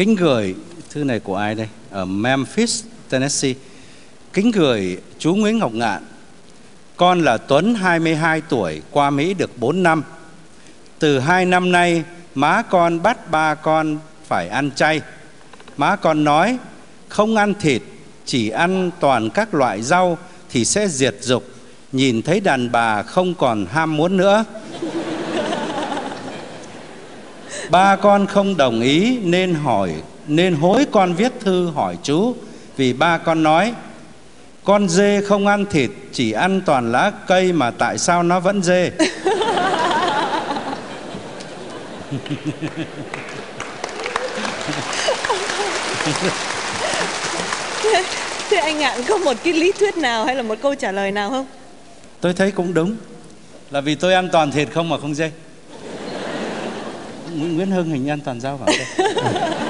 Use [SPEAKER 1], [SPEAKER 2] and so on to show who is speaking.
[SPEAKER 1] kính gửi thư này của ai đây? Ở Memphis, Tennessee. Kính gửi chú Nguyễn Ngọc Ngạn. Con là Tuấn 22 tuổi, qua Mỹ được 4 năm. Từ 2 năm nay, má con bắt ba con phải ăn chay. Má con nói không ăn thịt, chỉ ăn toàn các loại rau thì sẽ diệt dục. Nhìn thấy đàn bà không còn ham muốn nữa. Ba con không đồng ý nên hỏi nên hối con viết thư hỏi chú vì ba con nói con dê không ăn thịt chỉ ăn toàn lá cây mà tại sao nó vẫn dê?
[SPEAKER 2] Thế, thế anh ngạn có một cái lý thuyết nào hay là một câu trả lời nào không?
[SPEAKER 1] Tôi thấy cũng đúng là vì tôi ăn toàn thịt không mà không dê Nguyễn Hưng hình như an toàn giao vào đây.